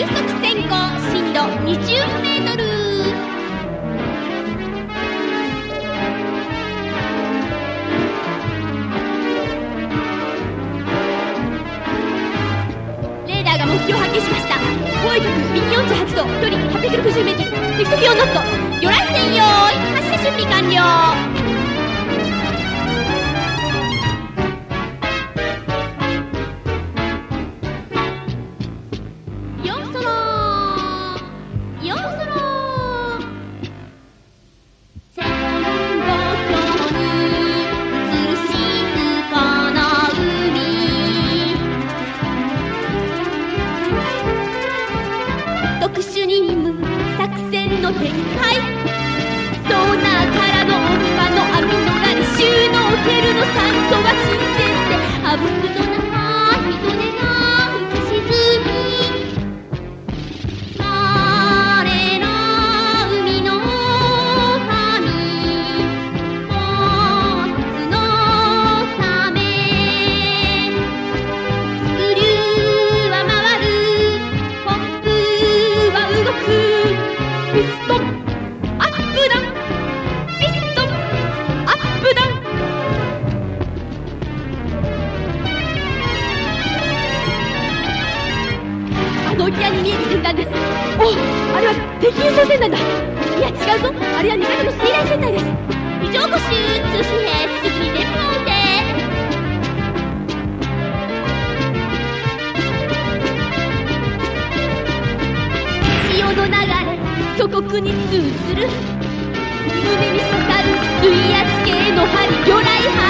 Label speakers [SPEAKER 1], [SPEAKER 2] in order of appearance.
[SPEAKER 1] 進行深度20メートル。レーダーが目標を発見しました。方位角右48度距離860メートル。適速4ノット魚雷専用発射準備完了。特殊任務作戦の展開。あの沖合に見える船団です。おあれは敵輸送船団だ。いや違うぞ。あれは味方の水雷船隊です。異常誤集通信兵すぐに電波を打て。潮の流れ祖国に通ずる。胸に刺さる水圧計の針魚雷発